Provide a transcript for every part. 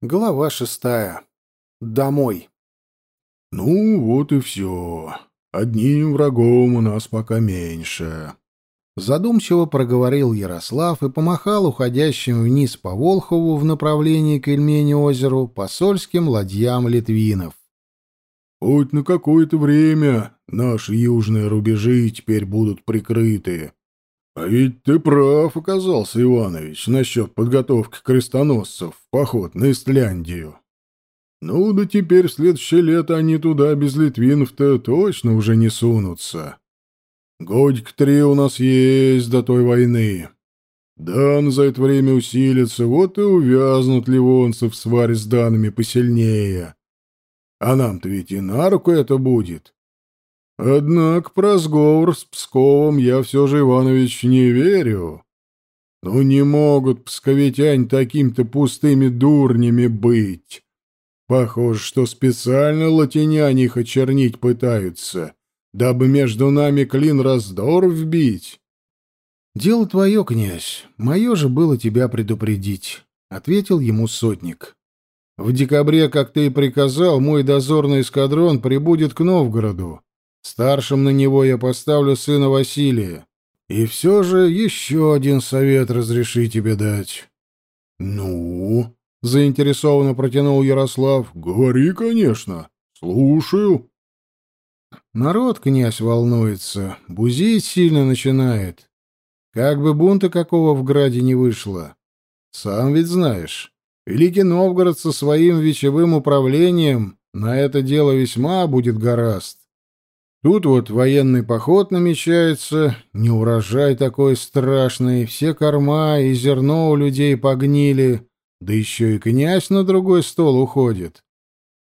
Глава шестая. Домой. «Ну, вот и все. Одним врагом у нас пока меньше». Задумчиво проговорил Ярослав и помахал уходящим вниз по Волхову в направлении к Ильмени-озеру посольским ладьям литвинов. «Хоть на какое-то время наши южные рубежи теперь будут прикрыты. А ведь ты прав оказался, Иванович, насчет подготовки крестоносцев в поход на Истляндию. Ну да теперь в следующее лето они туда без литвинов-то точно уже не сунутся. Годик три у нас есть до той войны. Дан за это время усилится, вот и увязнут ливонцы в сваре с данными посильнее. А нам-то ведь и на руку это будет. Однако про сговор с Псковом я все же, Иванович, не верю. Ну не могут псковитяне такими-то пустыми дурнями быть. Похоже, что специально латиняне их очернить пытаются, дабы между нами клин раздор вбить. — Дело твое, князь, мое же было тебя предупредить, — ответил ему сотник. — В декабре, как ты и приказал, мой дозорный эскадрон прибудет к Новгороду. Старшим на него я поставлю сына Василия. И все же еще один совет разреши тебе дать. — Ну? — заинтересованно протянул Ярослав. — Говори, конечно. Слушаю. Народ, князь, волнуется. Бузить сильно начинает. Как бы бунта какого в граде не вышло. Сам ведь знаешь, Великий Новгород со своим вечевым управлением на это дело весьма будет гораст. Тут вот военный поход намечается, не урожай такой страшный, все корма и зерно у людей погнили, да еще и князь на другой стол уходит.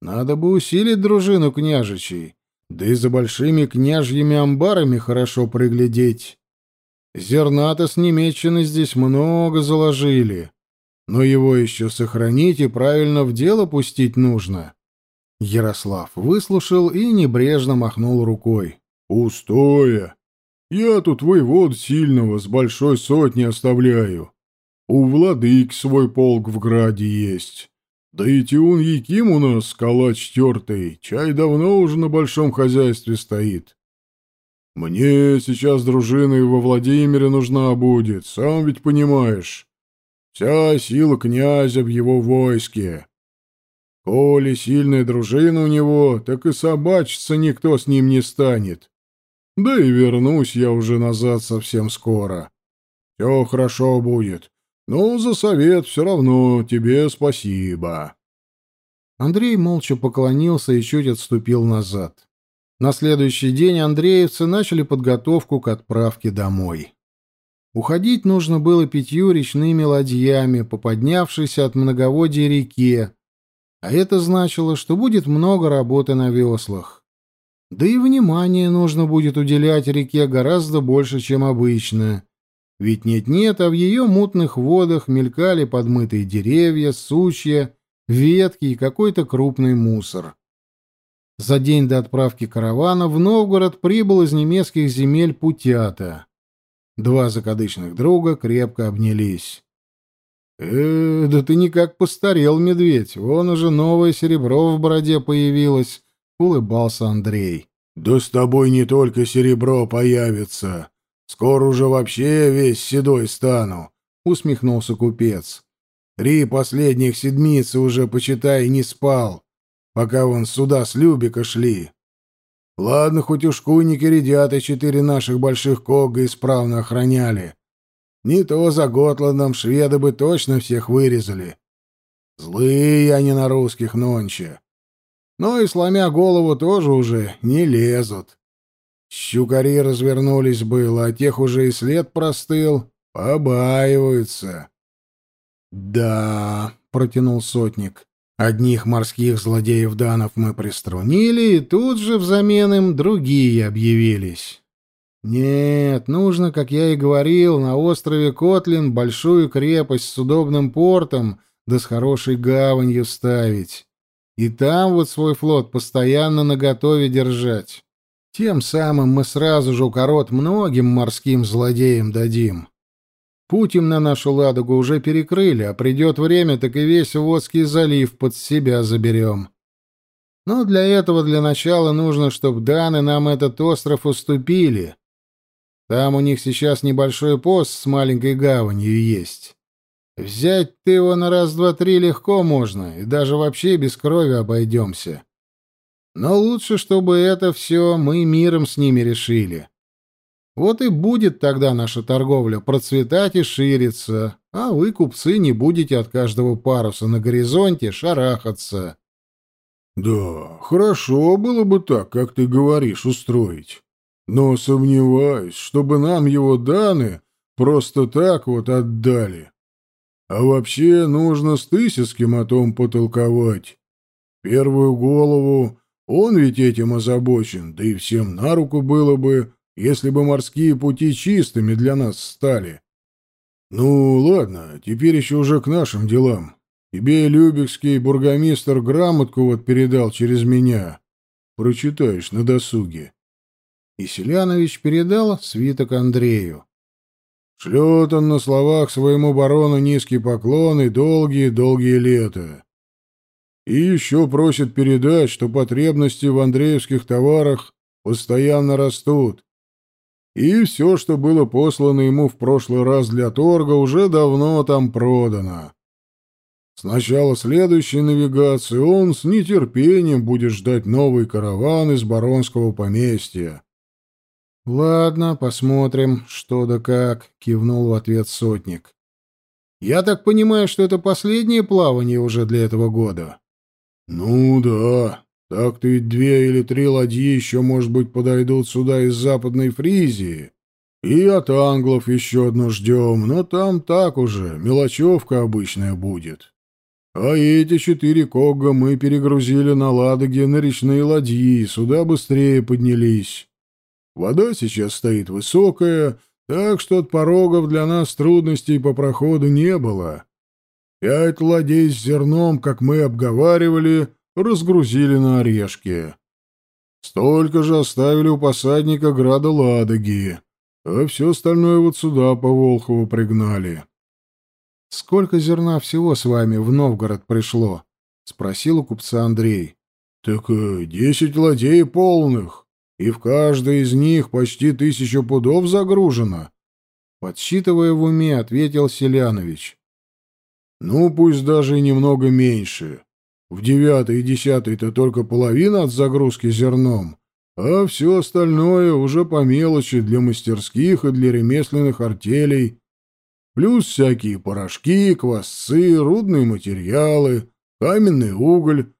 Надо бы усилить дружину княжичей, да и за большими княжьими амбарами хорошо приглядеть. Зерна-то с немеччины здесь много заложили, но его еще сохранить и правильно в дело пустить нужно. Ярослав выслушал и небрежно махнул рукой. «Пустое. Я тут воевод сильного с большой сотни оставляю. У владык свой полк в граде есть. Да и Тиун Яким у нас, калач тертый, чай давно уже на большом хозяйстве стоит. Мне сейчас дружина во Владимире нужна будет, сам ведь понимаешь. Вся сила князя в его войске. Коли сильная дружина у него, так и собачиться никто с ним не станет. Да и вернусь я уже назад совсем скоро. Все хорошо будет. Но за совет все равно тебе спасибо. Андрей молча поклонился и чуть отступил назад. На следующий день андреевцы начали подготовку к отправке домой. Уходить нужно было пятью речными ладьями по поднявшейся от многоводья реке, а это значило, что будет много работы на веслах. Да и внимание нужно будет уделять реке гораздо больше, чем обычно. Ведь нет-нет, а в ее мутных водах мелькали подмытые деревья, сучья, ветки и какой-то крупный мусор. За день до отправки каравана в Новгород прибыл из немецких земель Путята. Два закадычных друга крепко обнялись. «Э, да ты никак постарел, медведь. Вон уже новое серебро в бороде появилось», — улыбался Андрей. «Да с тобой не только серебро появится. Скоро уже вообще весь седой стану», — усмехнулся купец. «Три последних седмицы уже, почитай, не спал, пока вон сюда с Любика шли. Ладно, хоть уж редят и четыре наших больших кога исправно охраняли». Не то за Готландом шведы бы точно всех вырезали. Злые они на русских нонче. Но и сломя голову тоже уже не лезут. Щукари развернулись было, а тех уже и след простыл, побаиваются. «Да», — протянул сотник, — «одних морских злодеев-данов мы приструнили, и тут же взамен им другие объявились». Нет, нужно, как я и говорил, на острове Котлин большую крепость с удобным портом да с хорошей гаванью ставить. И там вот свой флот постоянно наготове держать. Тем самым мы сразу же укорот многим морским злодеям дадим. Путь им на нашу Ладогу уже перекрыли, а придет время, так и весь Водский залив под себя заберем. Но для этого для начала нужно, чтобы Даны нам этот остров уступили. Там у них сейчас небольшой пост с маленькой гаванью есть. Взять ты его на раз-два-три легко можно, и даже вообще без крови обойдемся. Но лучше, чтобы это все мы миром с ними решили. Вот и будет тогда наша торговля процветать и шириться, а вы, купцы, не будете от каждого паруса на горизонте шарахаться. — Да, хорошо было бы так, как ты говоришь, устроить. Но сомневаюсь, чтобы нам его даны просто так вот отдали. А вообще нужно с Тысяцким о том потолковать. Первую голову он ведь этим озабочен, да и всем на руку было бы, если бы морские пути чистыми для нас стали. Ну, ладно, теперь еще уже к нашим делам. Тебе Любекский бургомистр грамотку вот передал через меня. Прочитаешь на досуге. И Селянович передал свиток Андрею. Шлет он на словах своему барону низкий поклон и долгие-долгие лета. И еще просит передать, что потребности в андреевских товарах постоянно растут. И все, что было послано ему в прошлый раз для торга, уже давно там продано. С начала следующей навигации он с нетерпением будет ждать новый караван из баронского поместья. — Ладно, посмотрим, что да как, — кивнул в ответ сотник. — Я так понимаю, что это последнее плавание уже для этого года? — Ну да, так-то ведь две или три ладьи еще, может быть, подойдут сюда из Западной Фризии. И от англов еще одну ждем, но там так уже, мелочевка обычная будет. А эти четыре кога мы перегрузили на Ладоге на речные ладьи, сюда быстрее поднялись. Вода сейчас стоит высокая, так что от порогов для нас трудностей по проходу не было. Пять ладей с зерном, как мы обговаривали, разгрузили на орешки. Столько же оставили у посадника града Ладоги, а все остальное вот сюда по Волхову пригнали. — Сколько зерна всего с вами в Новгород пришло? — спросил у купца Андрей. — Так э, десять ладей полных, и в каждой из них почти тысячу пудов загружено. Подсчитывая в уме, ответил Селянович. — Ну, пусть даже немного меньше. В девятый и десятый-то только половина от загрузки зерном, а все остальное уже по мелочи для мастерских и для ремесленных артелей, плюс всякие порошки, квасцы, рудные материалы, каменный уголь,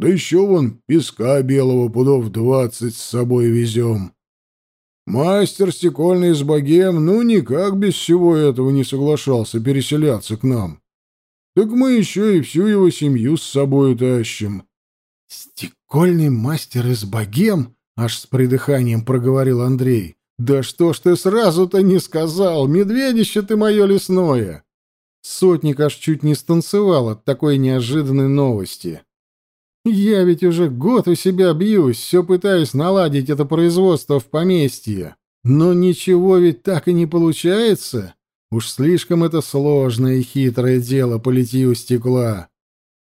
да еще вон песка белого пудов двадцать с собой везем. Мастер стекольный из богем ну никак без всего этого не соглашался переселяться к нам. Так мы еще и всю его семью с собой тащим. — Стекольный мастер из богем? — аж с придыханием проговорил Андрей. — Да что ж ты сразу-то не сказал, медведище ты мое лесное! Сотник аж чуть не станцевал от такой неожиданной новости. Я ведь уже год у себя бьюсь, все пытаюсь наладить это производство в поместье. Но ничего ведь так и не получается. Уж слишком это сложное и хитрое дело по литью стекла.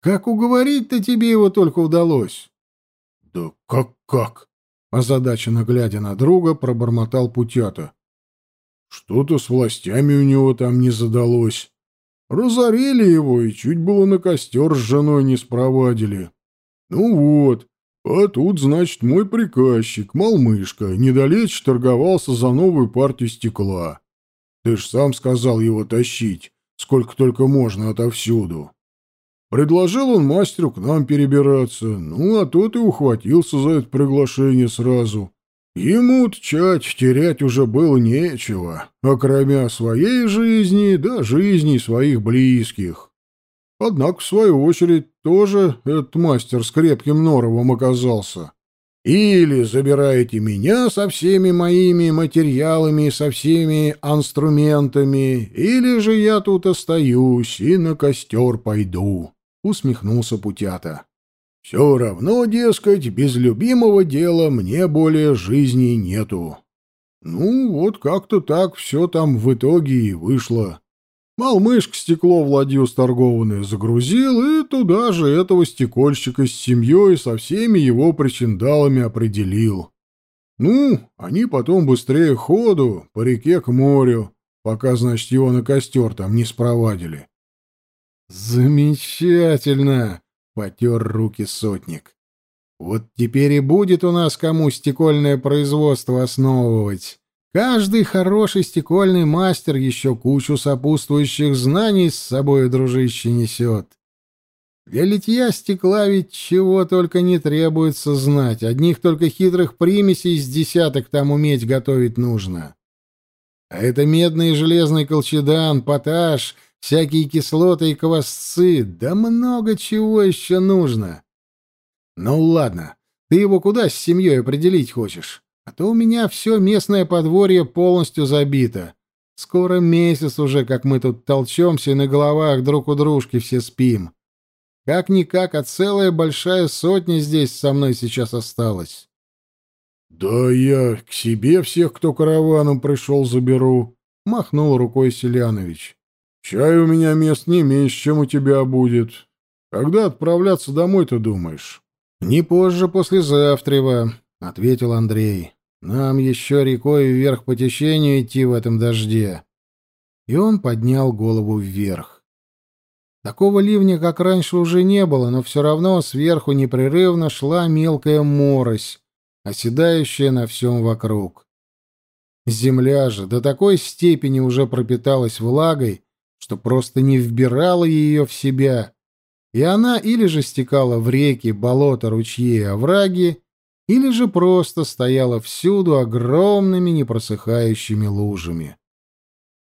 Как уговорить-то тебе его только удалось? — Да как-как? — озадаченно глядя на друга, пробормотал Путята. — Что-то с властями у него там не задалось. Разорили его и чуть было на костер с женой не спровадили. Ну вот, а тут, значит, мой приказчик, Малмышка, недалече торговался за новую партию стекла. Ты ж сам сказал его тащить, сколько только можно отовсюду. Предложил он мастеру к нам перебираться, ну, а тот и ухватился за это приглашение сразу. Ему тчать, терять уже было нечего, окромя своей жизни да жизни своих близких. Однако, в свою очередь, тоже этот мастер с крепким норовом оказался. Или забираете меня со всеми моими материалами, со всеми инструментами, или же я тут остаюсь и на костер пойду, — усмехнулся Путята. Все равно, дескать, без любимого дела мне более жизни нету. Ну, вот как-то так все там в итоге и вышло. Малмышка стекло в ладью сторгованное загрузил и туда же этого стекольщика с семьей со всеми его причиндалами определил. Ну, они потом быстрее ходу по реке к морю, пока, значит, его на костер там не спровадили. «Замечательно!» — потер руки сотник. «Вот теперь и будет у нас кому стекольное производство основывать. Каждый хороший стекольный мастер еще кучу сопутствующих знаний с собой, дружище, несет. Для литья стекла ведь чего только не требуется знать. Одних только хитрых примесей из десяток там уметь готовить нужно. А это медный и железный колчедан, поташ, всякие кислоты и квасцы, да много чего еще нужно. Ну ладно, ты его куда с семьей определить хочешь? А то у меня все местное подворье полностью забито. Скоро месяц уже, как мы тут толчемся и на головах друг у дружки все спим. Как-никак, а целая большая сотня здесь со мной сейчас осталась. — Да я к себе всех, кто караваном пришел, заберу, — махнул рукой Селянович. — Чай у меня мест не меньше, чем у тебя будет. Когда отправляться домой, ты думаешь? — Не позже послезавтрева, — ответил Андрей. «Нам еще рекой вверх по течению идти в этом дожде». И он поднял голову вверх. Такого ливня, как раньше, уже не было, но все равно сверху непрерывно шла мелкая морось, оседающая на всем вокруг. Земля же до такой степени уже пропиталась влагой, что просто не вбирала ее в себя, и она или же стекала в реки, болота, ручьи и овраги, или же просто стояла всюду огромными непросыхающими лужами.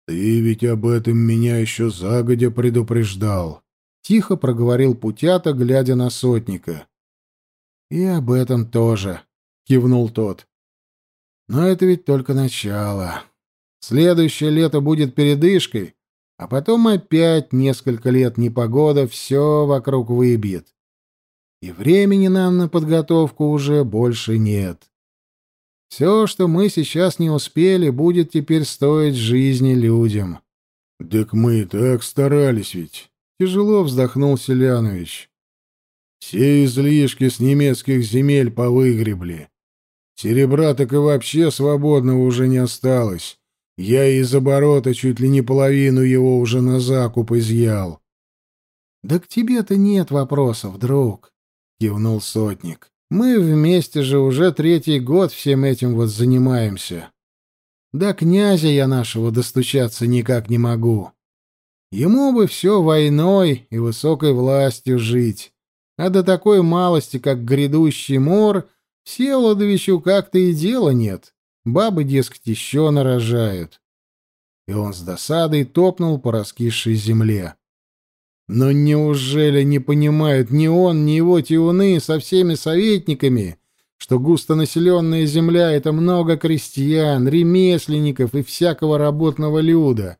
«Ты ведь об этом меня еще загодя предупреждал», — тихо проговорил Путята, глядя на сотника. «И об этом тоже», — кивнул тот. «Но это ведь только начало. Следующее лето будет передышкой, а потом опять несколько лет непогода все вокруг выбьет и времени нам на подготовку уже больше нет. Все, что мы сейчас не успели, будет теперь стоить жизни людям. — Так мы и так старались ведь. Тяжело вздохнул Селянович. Все излишки с немецких земель повыгребли. Серебра так и вообще свободного уже не осталось. Я из оборота чуть ли не половину его уже на закуп изъял. — Да к тебе-то нет вопросов, друг кивнул сотник. Мы вместе же уже третий год всем этим вот занимаемся. До князя я нашего достучаться никак не могу. Ему бы все войной и высокой властью жить, а до такой малости, как грядущий мор, Всеволодовичу как-то и дела нет. Бабы, дескать, еще нарожают. И он с досадой топнул по раскисшей земле. Но неужели не понимают ни он, ни его тиуны со всеми советниками, что густонаселенная земля — это много крестьян, ремесленников и всякого работного люда?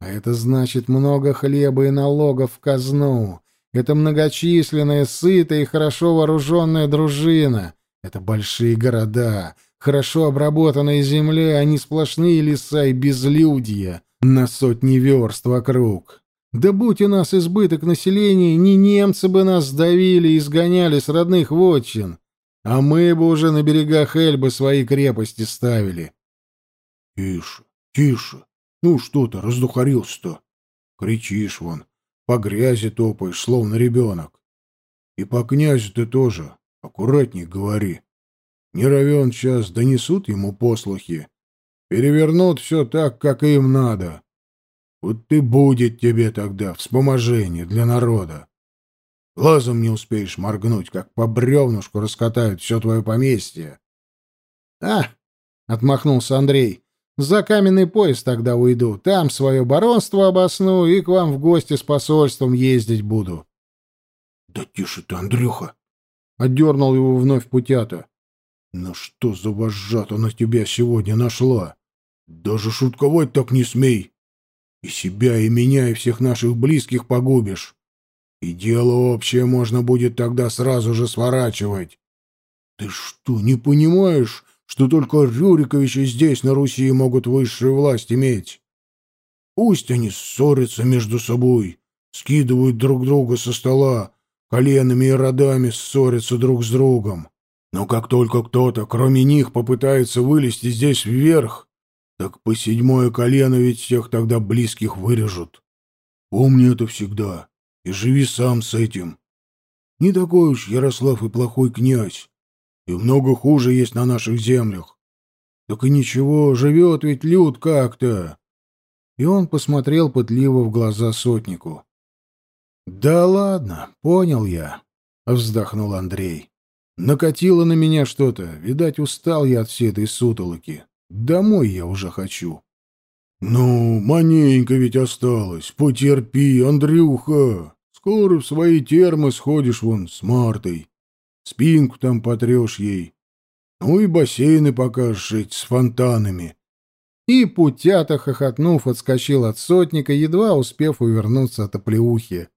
А это значит много хлеба и налогов в казну. Это многочисленная, сытая и хорошо вооруженная дружина. Это большие города, хорошо обработанная земля, а не сплошные леса и безлюдья на сотни верст вокруг. Да будь у нас избыток населения, не немцы бы нас сдавили и изгоняли с родных вотчин, а мы бы уже на берегах Эльбы свои крепости ставили. — Тише, тише. Ну что ты, раздухарился-то? Кричишь вон, по грязи топаешь, словно ребенок. И по князю ты тоже аккуратней говори. Не равен час донесут ему послухи. Перевернут все так, как им надо. Вот ты будет тебе тогда вспоможение для народа. Глазом не успеешь моргнуть, как по бревнушку раскатают все твое поместье. — А! — отмахнулся Андрей. — За каменный пояс тогда уйду. Там свое баронство обосну и к вам в гости с посольством ездить буду. — Да тише ты, Андрюха! — отдернул его вновь путята. — Ну что за вожжата на тебя сегодня нашла? Даже шутковать так не смей! И себя, и меня, и всех наших близких погубишь. И дело общее можно будет тогда сразу же сворачивать. Ты что, не понимаешь, что только Рюриковичи здесь, на Руси, могут высшую власть иметь. Пусть они ссорятся между собой, скидывают друг друга со стола, коленами и родами ссорятся друг с другом. Но как только кто-то, кроме них, попытается вылезти здесь вверх, так по седьмое колено ведь всех тогда близких вырежут. Помни это всегда и живи сам с этим. Не такой уж Ярослав и плохой князь, и много хуже есть на наших землях. Так и ничего, живет ведь люд как-то и он посмотрел пытливо в глаза сотнику. «Да ладно, понял я», — вздохнул Андрей. «Накатило на меня что-то. Видать, устал я от всей этой сутолоки. Домой я уже хочу». «Ну, маненько ведь осталось. Потерпи, Андрюха. Скоро в свои термы сходишь вон с Мартой. Спинку там потрешь ей. Ну и бассейны покажешь с фонтанами. И путята, хохотнув, отскочил от сотника, едва успев увернуться от оплеухи.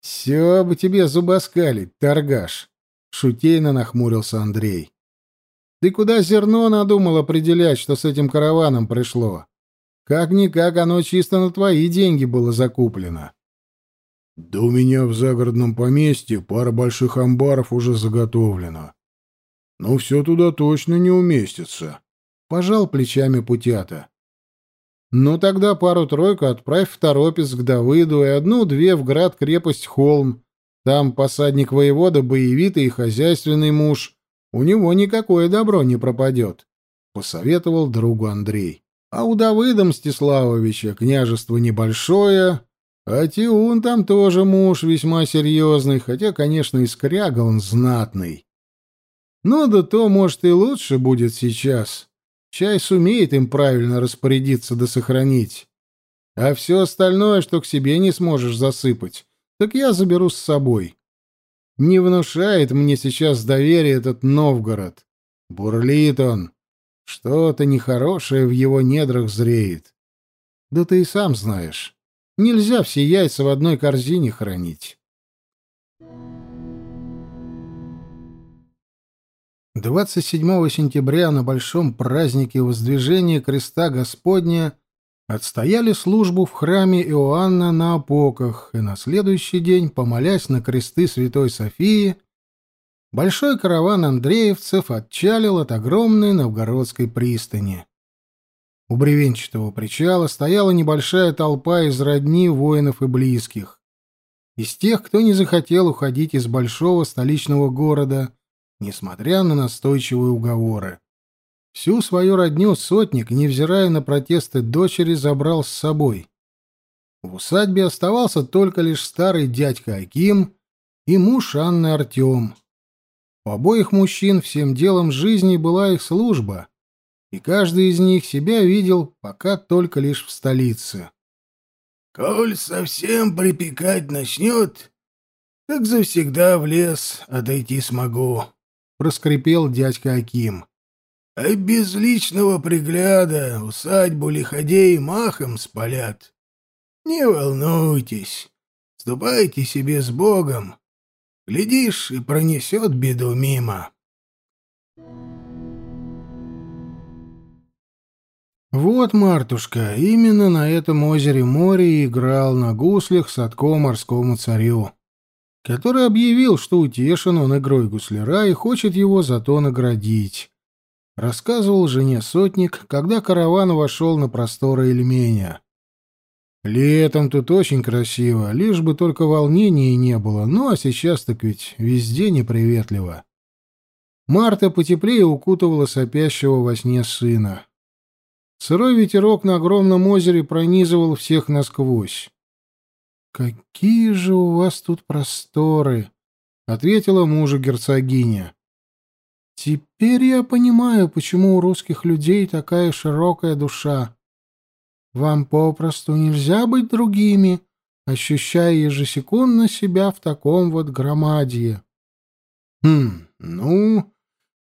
«Все бы тебе зубоскалить, торгаш!» — шутейно нахмурился Андрей. «Ты куда зерно надумал определять, что с этим караваном пришло? Как-никак оно чисто на твои деньги было закуплено». «Да у меня в загородном поместье пара больших амбаров уже заготовлена. Но все туда точно не уместится», Пожал плечами путята. Ну тогда пару-тройку отправь в Торопец к Давыду и одну-две в град-крепость Холм. Там посадник воевода боевитый и хозяйственный муж. У него никакое добро не пропадет, — посоветовал другу Андрей. А у Давыда Мстиславовича княжество небольшое, а Тиун там тоже муж весьма серьезный, хотя, конечно, и скряга он знатный. Ну да то, может, и лучше будет сейчас. Чай сумеет им правильно распорядиться да сохранить. А все остальное, что к себе не сможешь засыпать, так я заберу с собой. Не внушает мне сейчас доверие этот Новгород. Бурлит он. Что-то нехорошее в его недрах зреет. Да ты и сам знаешь. Нельзя все яйца в одной корзине хранить. 27 сентября на большом празднике Воздвижения Креста Господня отстояли службу в храме Иоанна на Опоках, и на следующий день, помолясь на кресты Святой Софии, большой караван андреевцев отчалил от огромной новгородской пристани. У бревенчатого причала стояла небольшая толпа из родни воинов и близких. Из тех, кто не захотел уходить из большого столичного города — несмотря на настойчивые уговоры. Всю свою родню сотник, невзирая на протесты дочери, забрал с собой. В усадьбе оставался только лишь старый дядька Аким и муж Анны Артем. У обоих мужчин всем делом жизни была их служба, и каждый из них себя видел пока только лишь в столице. «Коль совсем припекать начнет, так завсегда в лес отойти смогу», проскрипел дядька Аким. А без личного пригляда усадьбу лиходей махом спалят. Не волнуйтесь, ступайте себе с Богом. Глядишь, и пронесет беду мимо. Вот, Мартушка, именно на этом озере море играл на гуслях Садко морскому царю который объявил, что утешен он игрой гусляра и хочет его за то наградить. Рассказывал жене сотник, когда караван вошел на просторы Эльменя. Летом тут очень красиво, лишь бы только волнений не было, ну а сейчас так ведь везде неприветливо. Марта потеплее укутывала сопящего во сне сына. Сырой ветерок на огромном озере пронизывал всех насквозь. «Какие же у вас тут просторы!» — ответила мужу герцогиня. «Теперь я понимаю, почему у русских людей такая широкая душа. Вам попросту нельзя быть другими, ощущая ежесекундно себя в таком вот громадье». «Хм, ну,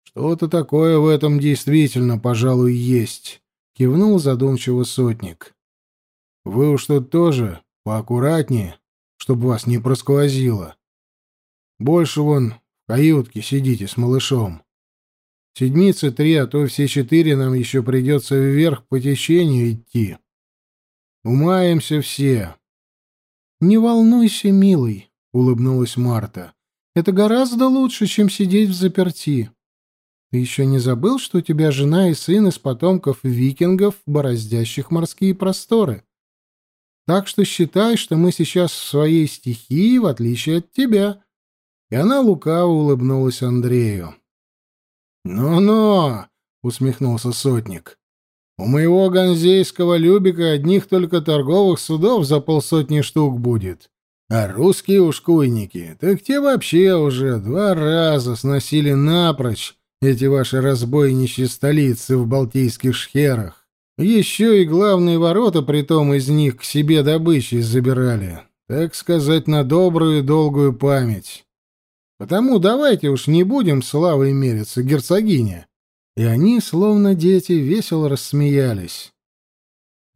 что-то такое в этом действительно, пожалуй, есть», — кивнул задумчиво сотник. «Вы уж тут тоже Поаккуратнее, чтобы вас не просквозило. Больше вон в каютке сидите с малышом. Седмицы три, а то все четыре нам еще придется вверх по течению идти. Умаемся все. — Не волнуйся, милый, — улыбнулась Марта. — Это гораздо лучше, чем сидеть в заперти. Ты еще не забыл, что у тебя жена и сын из потомков викингов, бороздящих морские просторы? Так что считай, что мы сейчас в своей стихии, в отличие от тебя. И она лукаво улыбнулась Андрею. «Ну-ну!» — усмехнулся сотник. «У моего ганзейского Любика одних только торговых судов за полсотни штук будет. А русские ушкуйники, так те вообще уже два раза сносили напрочь эти ваши разбойничьи столицы в Балтийских шхерах. Еще и главные ворота притом из них к себе добычей забирали, так сказать, на добрую долгую память. Потому давайте уж не будем славой мериться, герцогиня. И они, словно дети, весело рассмеялись.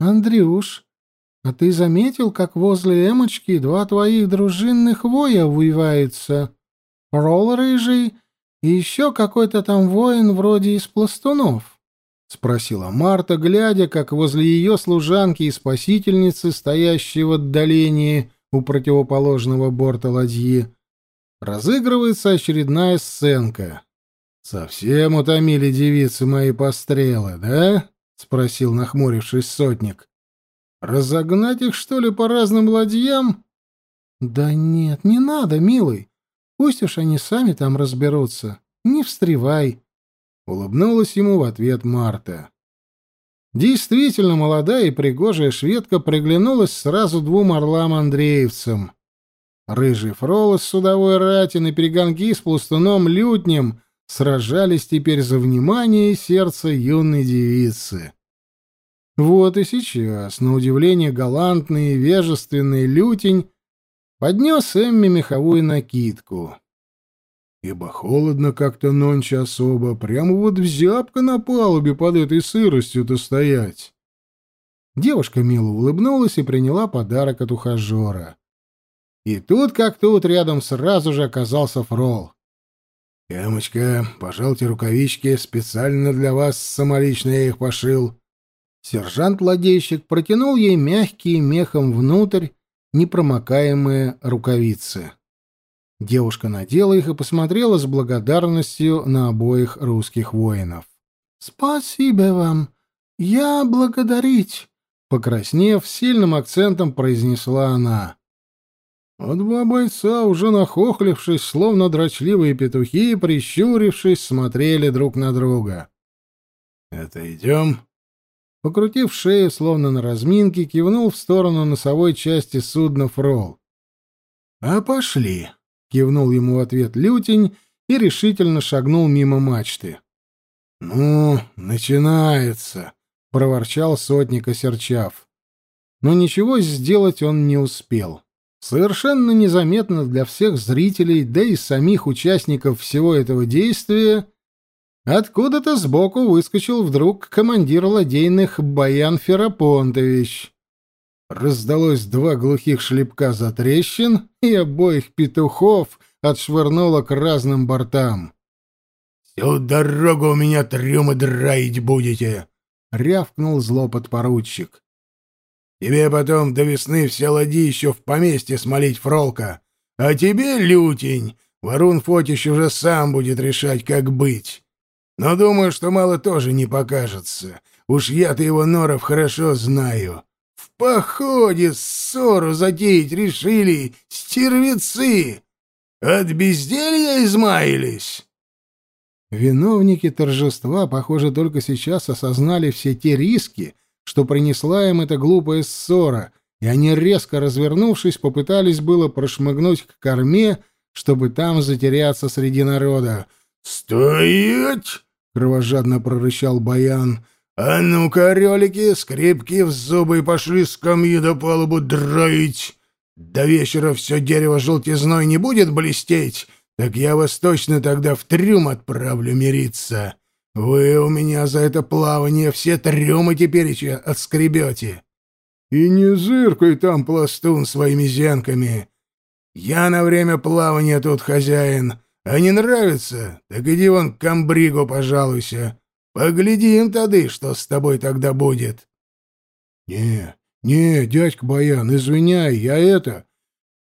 Андрюш, а ты заметил, как возле Эмочки два твоих дружинных воя воеваются? Ролл рыжий и еще какой-то там воин вроде из пластунов? — спросила Марта, глядя, как возле ее служанки и спасительницы, стоящей в отдалении у противоположного борта ладьи, разыгрывается очередная сценка. «Совсем утомили девицы мои пострелы, да?» — спросил, нахмурившись сотник. «Разогнать их, что ли, по разным ладьям?» «Да нет, не надо, милый. Пусть уж они сами там разберутся. Не встревай», — улыбнулась ему в ответ Марта. Действительно, молодая и пригожая шведка приглянулась сразу двум орлам-андреевцам. Рыжий фрол с судовой рати на перегонки с пластуном лютнем сражались теперь за внимание и сердце юной девицы. Вот и сейчас, на удивление галантный и вежественный лютень поднес Эмме меховую накидку. Ибо холодно как-то нонче особо, прямо вот взябка на палубе под этой сыростью-то стоять. Девушка мило улыбнулась и приняла подарок от ухажера. И тут как тут рядом сразу же оказался Фрол. «Эмочка, пожалуйте рукавички, специально для вас самолично я их пошил». Сержант-ладейщик протянул ей мягкие мехом внутрь непромокаемые рукавицы. Девушка надела их и посмотрела с благодарностью на обоих русских воинов. «Спасибо вам. Я благодарить», — покраснев, сильным акцентом произнесла она. А два бойца, уже нахохлившись, словно дрочливые петухи, прищурившись, смотрели друг на друга. «Это идем?» Покрутив шею, словно на разминке, кивнул в сторону носовой части судна Фрол. «А пошли!» — кивнул ему в ответ Лютень и решительно шагнул мимо мачты. «Ну, начинается!» — проворчал сотник Осерчав. Но ничего сделать он не успел. Совершенно незаметно для всех зрителей, да и самих участников всего этого действия, откуда-то сбоку выскочил вдруг командир ладейных Баян Ферапонтович. Раздалось два глухих шлепка за трещин, и обоих петухов отшвырнуло к разным бортам. «Всю дорогу у меня трюмы драить будете!» — рявкнул зло подпоручик. Тебе потом до весны все ладьи еще в поместье смолить фролка. А тебе, лютень, Варун Фотич уже сам будет решать, как быть. Но думаю, что мало тоже не покажется. Уж я-то его норов хорошо знаю. В походе ссору затеять решили стервецы. От безделья измаялись. Виновники торжества, похоже, только сейчас осознали все те риски, что принесла им эта глупая ссора, и они, резко развернувшись, попытались было прошмыгнуть к корме, чтобы там затеряться среди народа. «Стоять!» — кровожадно прорычал Баян. «А ну-ка, релики, скрипки в зубы и пошли скамьи до палубу дроить! До вечера все дерево желтизной не будет блестеть, так я вас точно тогда в трюм отправлю мириться!» Вы у меня за это плавание все трюмы теперь отскребете. И не зыркай там, пластун, своими зенками. Я на время плавания тут хозяин, А не нравится, так иди вон к комбригу пожалуйся. Поглядим тады, что с тобой тогда будет. Не, не, дядька Баян, извиняй, я это...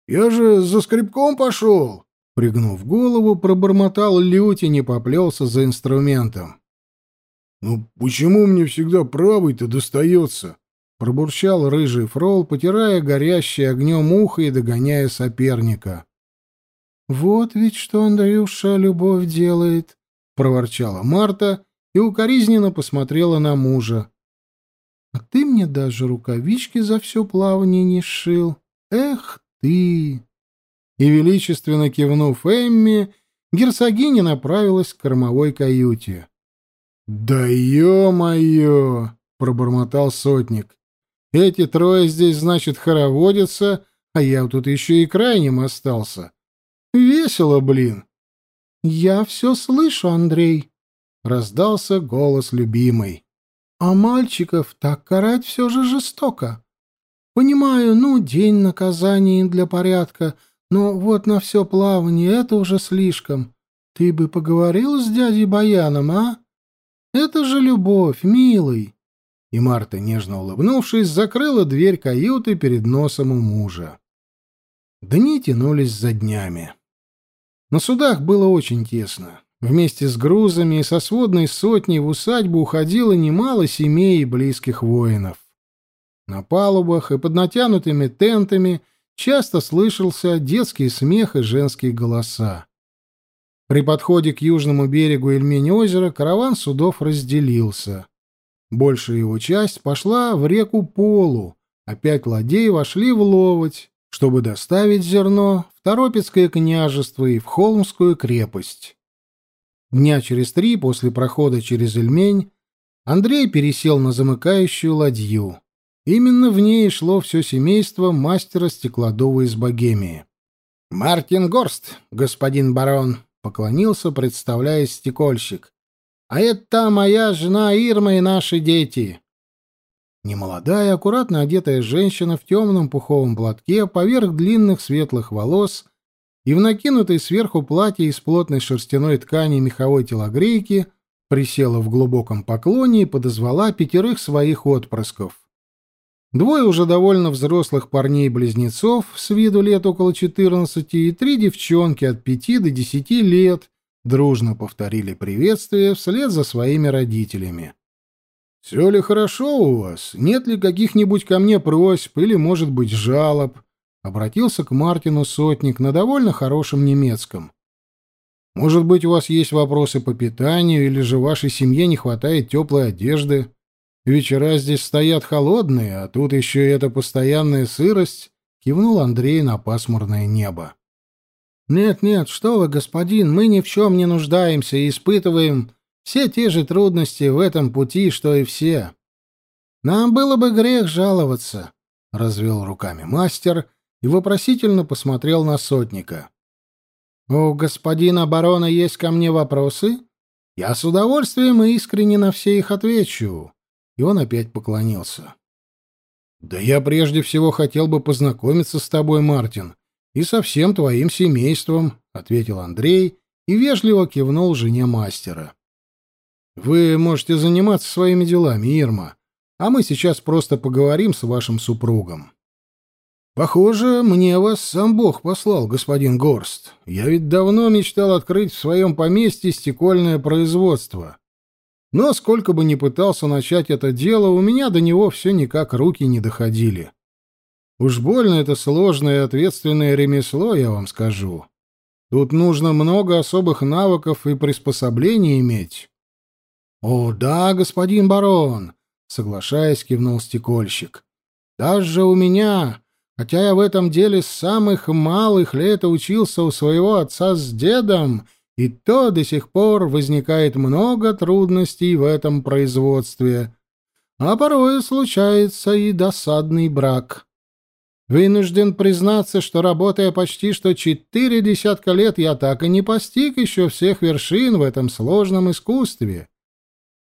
Я же за скребком пошел. Пригнув голову, пробормотал лють и не поплелся за инструментом. «Ну почему мне всегда правый-то достается?» — пробурчал рыжий фрол, потирая горящее огнем ухо и догоняя соперника. «Вот ведь что Андрюша любовь делает!» — проворчала Марта и укоризненно посмотрела на мужа. «А ты мне даже рукавички за все плавание не сшил. Эх ты!» И, величественно кивнув Эмми, герцогиня направилась к кормовой каюте. «Да ё-моё!» — пробормотал сотник. «Эти трое здесь, значит, хороводятся, а я тут еще и крайним остался. Весело, блин!» «Я все слышу, Андрей», — раздался голос любимой. «А мальчиков так карать все же жестоко. Понимаю, ну, день наказания для порядка, но вот на все плавание это уже слишком. Ты бы поговорил с дядей Баяном, а?» Это же любовь, милый. И Марта, нежно улыбнувшись, закрыла дверь каюты перед носом у мужа. Дни тянулись за днями. На судах было очень тесно. Вместе с грузами и со сводной сотней в усадьбу уходило немало семей и близких воинов. На палубах и под натянутыми тентами часто слышался детский смех и женские голоса. При подходе к южному берегу Ильмень-озера караван судов разделился. Большая его часть пошла в реку Полу, а пять ладей вошли в Ловоть, чтобы доставить зерно в Торопецкое княжество и в Холмскую крепость. Дня через три после прохода через Ильмень Андрей пересел на замыкающую ладью. Именно в ней шло все семейство мастера стеклодува из Богемии. «Мартин Горст, господин барон», Поклонился, представляясь стекольщик. «А это моя жена Ирма и наши дети». Немолодая, аккуратно одетая женщина в темном пуховом платке поверх длинных светлых волос и в накинутой сверху платье из плотной шерстяной ткани меховой телогрейки присела в глубоком поклоне и подозвала пятерых своих отпрысков. Двое уже довольно взрослых парней-близнецов с виду лет около четырнадцати и три девчонки от пяти до десяти лет дружно повторили приветствие вслед за своими родителями. «Все ли хорошо у вас? Нет ли каких-нибудь ко мне просьб или, может быть, жалоб?» Обратился к Мартину сотник на довольно хорошем немецком. «Может быть, у вас есть вопросы по питанию или же вашей семье не хватает теплой одежды?» Вечера здесь стоят холодные, а тут еще и эта постоянная сырость, — кивнул Андрей на пасмурное небо. «Нет, нет, что вы, господин, мы ни в чем не нуждаемся и испытываем все те же трудности в этом пути, что и все. Нам было бы грех жаловаться», — развел руками мастер и вопросительно посмотрел на сотника. «У господина барона есть ко мне вопросы? Я с удовольствием и искренне на все их отвечу и он опять поклонился. «Да я прежде всего хотел бы познакомиться с тобой, Мартин, и со всем твоим семейством», — ответил Андрей и вежливо кивнул жене мастера. «Вы можете заниматься своими делами, Ирма, а мы сейчас просто поговорим с вашим супругом». «Похоже, мне вас сам Бог послал, господин Горст. Я ведь давно мечтал открыть в своем поместье стекольное производство. Но сколько бы ни пытался начать это дело, у меня до него все никак руки не доходили. Уж больно это сложное и ответственное ремесло, я вам скажу. Тут нужно много особых навыков и приспособлений иметь. — О, да, господин барон, — соглашаясь, кивнул стекольщик. — Даже у меня, хотя я в этом деле с самых малых лет учился у своего отца с дедом, и то до сих пор возникает много трудностей в этом производстве, а порой случается и досадный брак. Вынужден признаться, что, работая почти что четыре десятка лет, я так и не постиг еще всех вершин в этом сложном искусстве.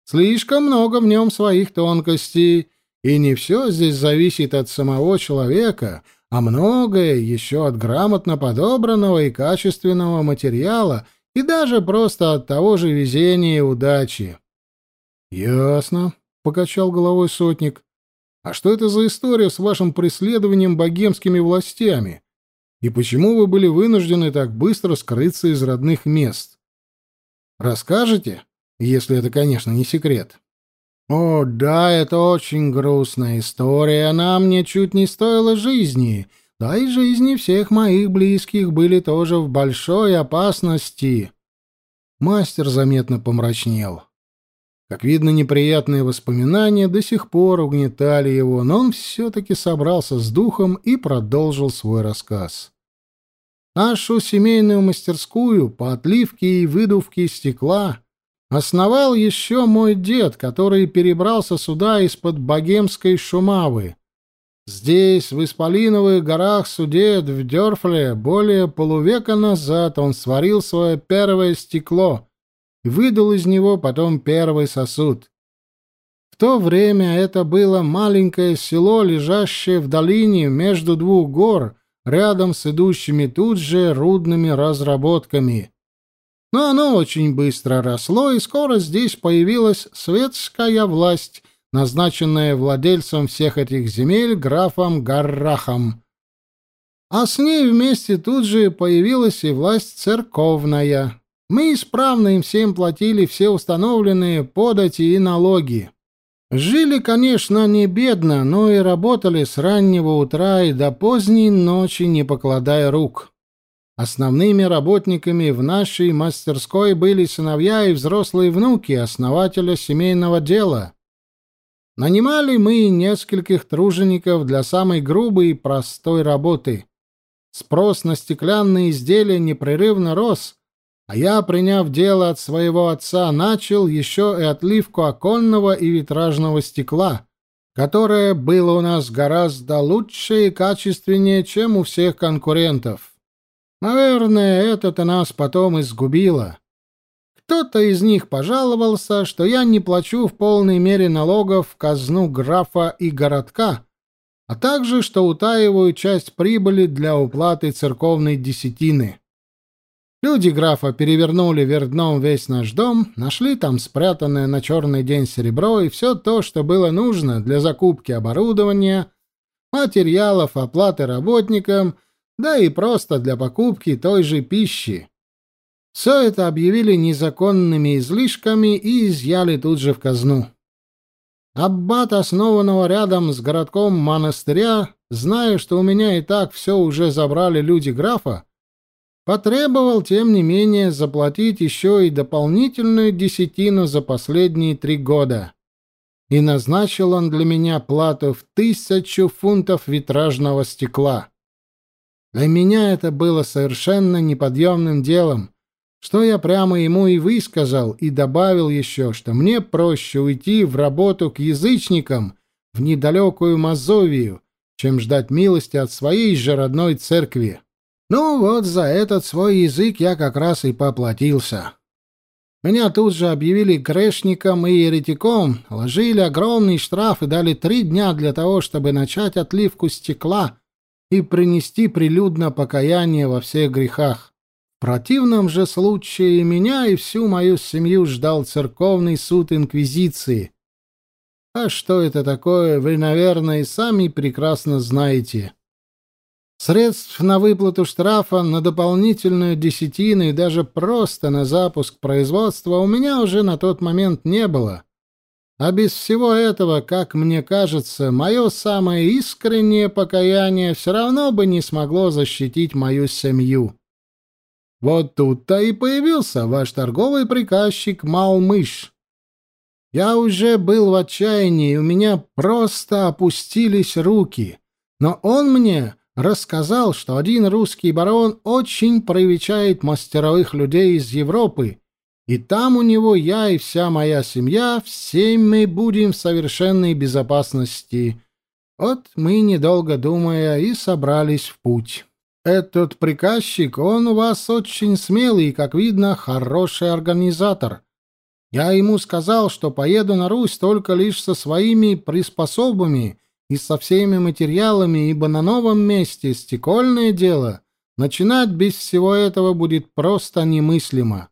Слишком много в нем своих тонкостей, и не все здесь зависит от самого человека, а многое еще от грамотно подобранного и качественного материала и даже просто от того же везения и удачи. «Ясно», — покачал головой сотник. «А что это за история с вашим преследованием богемскими властями? И почему вы были вынуждены так быстро скрыться из родных мест? Расскажете, если это, конечно, не секрет?» «О, да, это очень грустная история. Она мне чуть не стоила жизни. И жизни всех моих близких были тоже в большой опасности». Мастер заметно помрачнел. Как видно, неприятные воспоминания до сих пор угнетали его, но он все-таки собрался с духом и продолжил свой рассказ. Нашу семейную мастерскую по отливке и выдувке стекла основал еще мой дед, который перебрался сюда из-под богемской Шумавы. Здесь, в Исполиновых горах Судет, в Дёрфле, более полувека назад он сварил свое первое стекло и выдал из него потом первый сосуд. В то время это было маленькое село, лежащее в долине между двух гор, рядом с идущими тут же рудными разработками — но оно очень быстро росло, и скоро здесь появилась светская власть, назначенная владельцем всех этих земель графом Гаррахом. А с ней вместе тут же появилась и власть церковная. Мы исправно им всем платили все установленные подати и налоги. Жили, конечно, не бедно, но и работали с раннего утра и до поздней ночи, не покладая рук. Основными работниками в нашей мастерской были сыновья и взрослые внуки основателя семейного дела. Нанимали мы нескольких тружеников для самой грубой и простой работы. Спрос на стеклянные изделия непрерывно рос, а я, приняв дело от своего отца, начал еще и отливку оконного и витражного стекла, которое было у нас гораздо лучше и качественнее, чем у всех конкурентов. Наверное, это-то нас потом изгубило. Кто-то из них пожаловался, что я не плачу в полной мере налогов в казну графа и городка, а также, что утаиваю часть прибыли для уплаты церковной десятины. Люди графа перевернули вверх дном весь наш дом, нашли там спрятанное на черный день серебро и все то, что было нужно для закупки оборудования, материалов, оплаты работникам да и просто для покупки той же пищи. Все это объявили незаконными излишками и изъяли тут же в казну. Аббат, основанного рядом с городком монастыря, зная, что у меня и так все уже забрали люди графа, потребовал, тем не менее, заплатить еще и дополнительную десятину за последние три года. И назначил он для меня плату в тысячу фунтов витражного стекла. Для меня это было совершенно неподъемным делом, что я прямо ему и высказал, и добавил еще, что мне проще уйти в работу к язычникам в недалекую Мазовию, чем ждать милости от своей же родной церкви. Ну вот за этот свой язык я как раз и поплатился. Меня тут же объявили грешником и еретиком, ложили огромный штраф и дали три дня для того, чтобы начать отливку стекла и принести прилюдно покаяние во всех грехах. Противном же случае меня и всю мою семью ждал церковный суд Инквизиции. А что это такое, вы, наверное, и сами прекрасно знаете. Средств на выплату штрафа, на дополнительную десятину и даже просто на запуск производства у меня уже на тот момент не было. А без всего этого, как мне кажется, мое самое искреннее покаяние все равно бы не смогло защитить мою семью. Вот тут-то и появился ваш торговый приказчик Малмыш. Я уже был в отчаянии, у меня просто опустились руки. Но он мне рассказал, что один русский барон очень привечает мастеровых людей из Европы, и там у него я и вся моя семья, все мы будем в совершенной безопасности. Вот мы, недолго думая, и собрались в путь. Этот приказчик, он у вас очень смелый и, как видно, хороший организатор. Я ему сказал, что поеду на Русь только лишь со своими приспособами и со всеми материалами, ибо на новом месте стекольное дело начинать без всего этого будет просто немыслимо.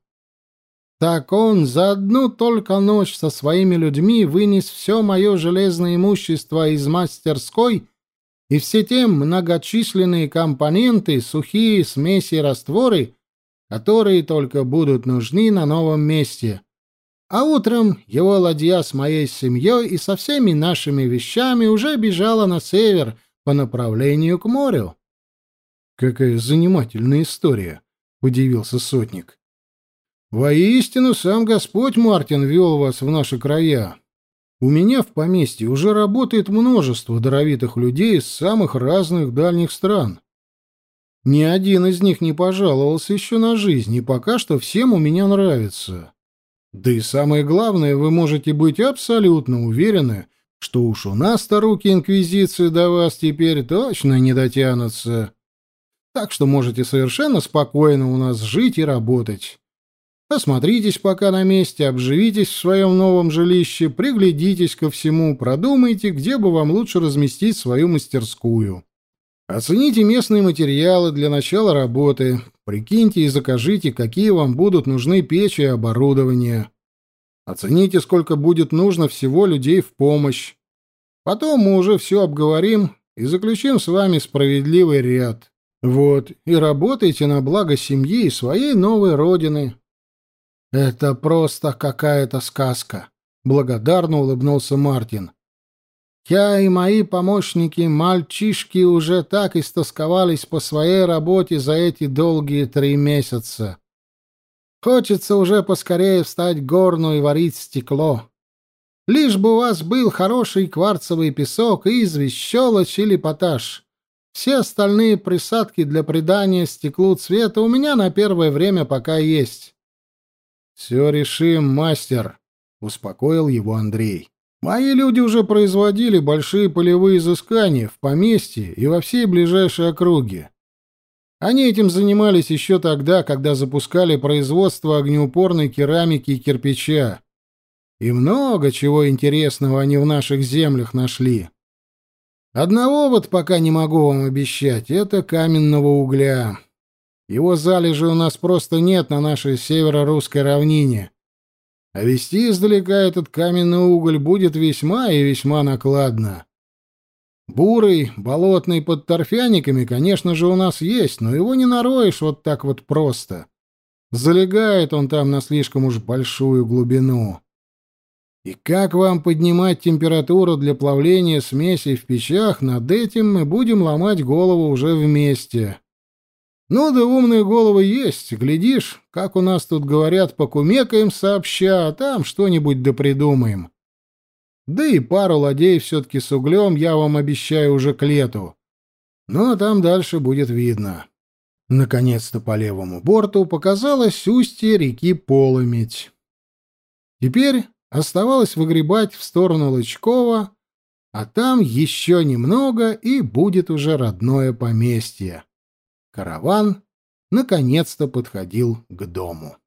Так он за одну только ночь со своими людьми вынес все мое железное имущество из мастерской и все те многочисленные компоненты, сухие смеси и растворы, которые только будут нужны на новом месте. А утром его ладья с моей семьей и со всеми нашими вещами уже бежала на север по направлению к морю. «Какая занимательная история!» — удивился сотник. Воистину, сам Господь Мартин вел вас в наши края. У меня в поместье уже работает множество даровитых людей из самых разных дальних стран. Ни один из них не пожаловался еще на жизнь, и пока что всем у меня нравится. Да и самое главное, вы можете быть абсолютно уверены, что уж у нас-то руки Инквизиции до вас теперь точно не дотянутся. Так что можете совершенно спокойно у нас жить и работать. Осмотритесь пока на месте, обживитесь в своем новом жилище, приглядитесь ко всему, продумайте, где бы вам лучше разместить свою мастерскую. Оцените местные материалы для начала работы, прикиньте и закажите, какие вам будут нужны печи и оборудование. Оцените, сколько будет нужно всего людей в помощь. Потом мы уже все обговорим и заключим с вами справедливый ряд. Вот, и работайте на благо семьи и своей новой родины. «Это просто какая-то сказка», — благодарно улыбнулся Мартин. «Я и мои помощники, мальчишки, уже так истосковались по своей работе за эти долгие три месяца. Хочется уже поскорее встать горну и варить стекло. Лишь бы у вас был хороший кварцевый песок, известь, щелочь или поташ. Все остальные присадки для придания стеклу цвета у меня на первое время пока есть». «Все решим, мастер», — успокоил его Андрей. «Мои люди уже производили большие полевые изыскания в поместье и во всей ближайшей округе. Они этим занимались еще тогда, когда запускали производство огнеупорной керамики и кирпича. И много чего интересного они в наших землях нашли. Одного вот пока не могу вам обещать — это каменного угля. Его залежи у нас просто нет на нашей северо-русской равнине. А вести издалека этот каменный уголь будет весьма и весьма накладно. Бурый, болотный под торфяниками, конечно же, у нас есть, но его не нароешь вот так вот просто. Залегает он там на слишком уж большую глубину. И как вам поднимать температуру для плавления смесей в печах, над этим мы будем ломать голову уже вместе. Ну да умные головы есть, глядишь, как у нас тут говорят, покумекаем сообща, а там что-нибудь да придумаем. Да и пару ладей все-таки с углем я вам обещаю уже к лету. Ну а там дальше будет видно. Наконец-то по левому борту показалось устье реки Полометь. Теперь оставалось выгребать в сторону Лычкова, а там еще немного, и будет уже родное поместье. Караван наконец-то подходил к дому.